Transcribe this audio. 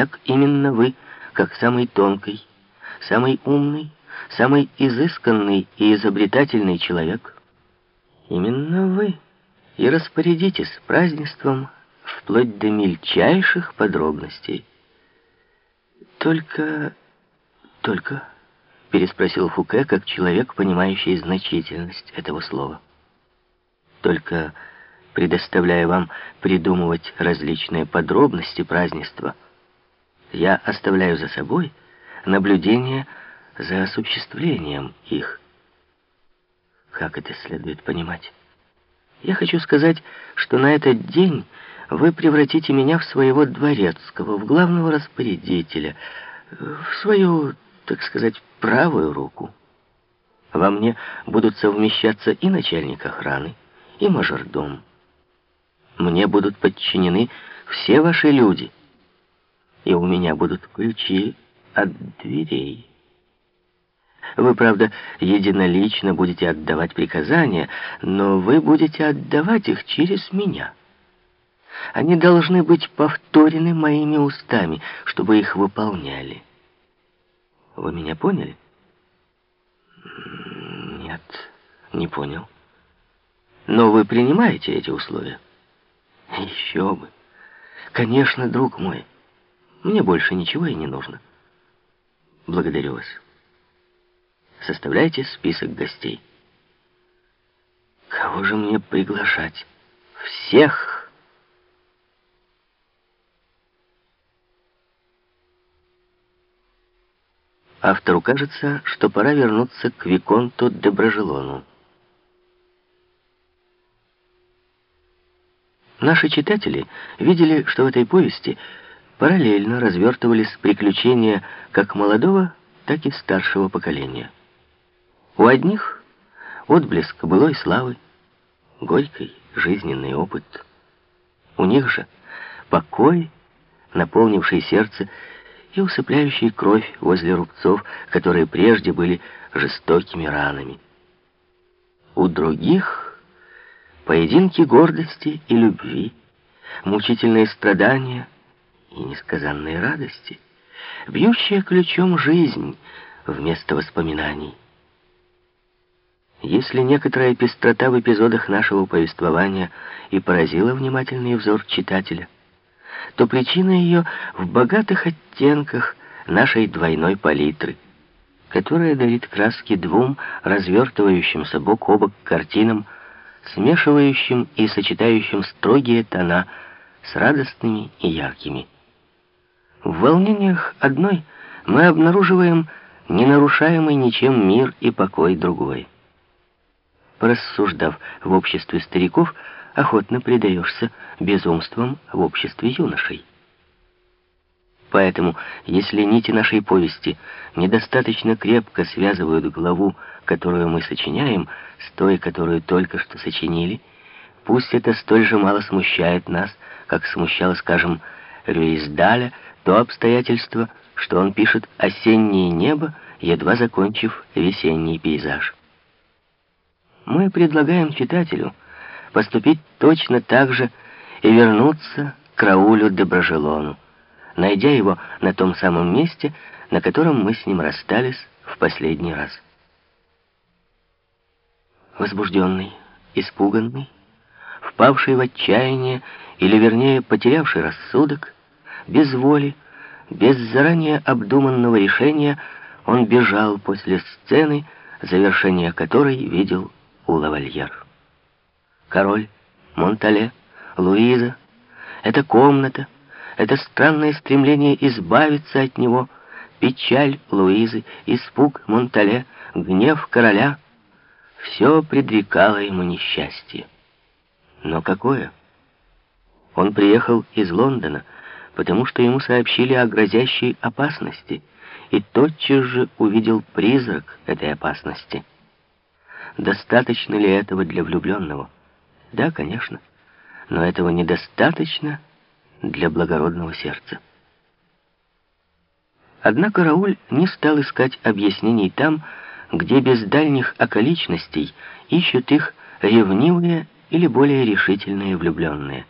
Итак, именно вы, как самый тонкий, самый умный, самый изысканный и изобретательный человек, именно вы и распорядитесь празднеством вплоть до мельчайших подробностей. Только... только... переспросил Фуке, как человек, понимающий значительность этого слова. Только предоставляя вам придумывать различные подробности празднества, я оставляю за собой наблюдение за осуществлением их. Как это следует понимать? Я хочу сказать, что на этот день вы превратите меня в своего дворецкого, в главного распорядителя, в свою, так сказать, правую руку. Во мне будут совмещаться и начальник охраны, и мажордом. Мне будут подчинены все ваши люди, и у меня будут ключи от дверей. Вы, правда, единолично будете отдавать приказания, но вы будете отдавать их через меня. Они должны быть повторены моими устами, чтобы их выполняли. Вы меня поняли? Нет, не понял. Но вы принимаете эти условия? Еще бы. Конечно, друг мой. Мне больше ничего и не нужно. Благодарю вас. Составляйте список гостей. Кого же мне приглашать? Всех! Автору кажется, что пора вернуться к Виконту де Брожелону. Наши читатели видели, что в этой повести параллельно развертывались приключения как молодого, так и старшего поколения. У одних отблеск былой славы, горький жизненный опыт. У них же покой, наполнивший сердце и усыпляющий кровь возле рубцов, которые прежде были жестокими ранами. У других поединки гордости и любви, мучительные страдания и несказанные радости, бьющая ключом жизнь вместо воспоминаний. Если некоторая пестрота в эпизодах нашего повествования и поразила внимательный взор читателя, то причина ее в богатых оттенках нашей двойной палитры, которая дарит краски двум развертывающимся бок о бок картинам, смешивающим и сочетающим строгие тона с радостными и яркими. В волнениях одной мы обнаруживаем ненарушаемый ничем мир и покой другой порассуждав в обществе стариков, охотно предаешься безумствам в обществе юношей. Поэтому, если нити нашей повести недостаточно крепко связывают главу, которую мы сочиняем, с той, которую только что сочинили, пусть это столь же мало смущает нас, как смущало, скажем, Рюиздаля то обстоятельство, что он пишет «осеннее небо», едва закончив весенний пейзаж мы предлагаем читателю поступить точно так же и вернуться к Раулю де Брожелону, найдя его на том самом месте, на котором мы с ним расстались в последний раз. Возбужденный, испуганный, впавший в отчаяние, или вернее потерявший рассудок, без воли, без заранее обдуманного решения, он бежал после сцены, завершение которой видел у лавальер. Король, Монтале, Луиза, эта комната, это странное стремление избавиться от него, печаль Луизы, испуг Монтале, гнев короля — все предрекало ему несчастье. Но какое? Он приехал из Лондона, потому что ему сообщили о грозящей опасности, и тотчас же увидел призрак этой опасности — Достаточно ли этого для влюбленного? Да, конечно. Но этого недостаточно для благородного сердца. Однако Рауль не стал искать объяснений там, где без дальних околичностей ищут их ревнивые или более решительные влюбленные.